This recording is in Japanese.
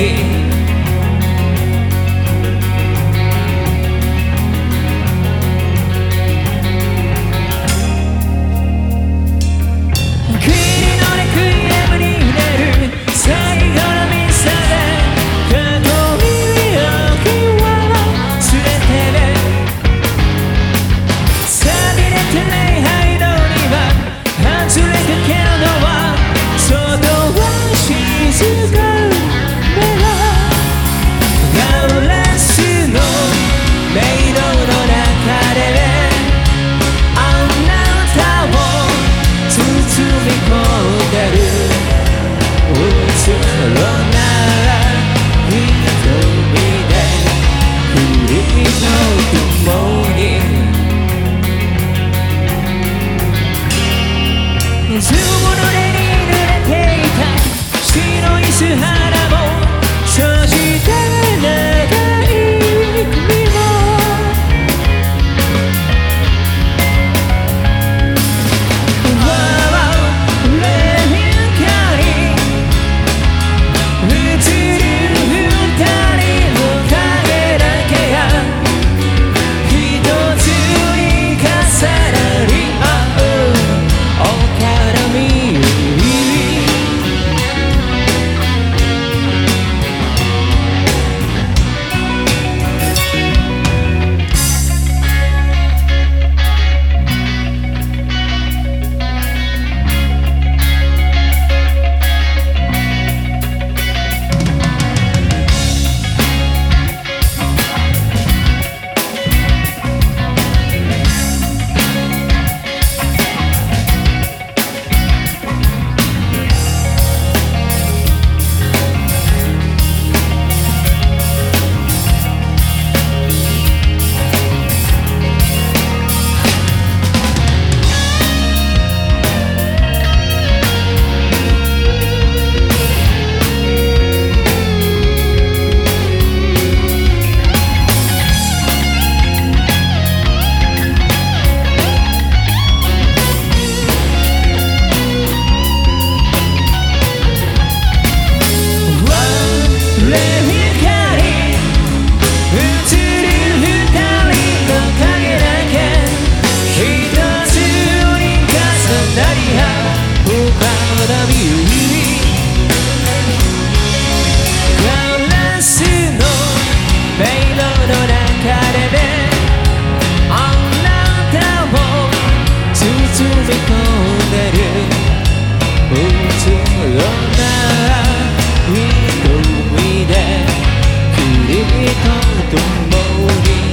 again うつろな瞳でクリと共に。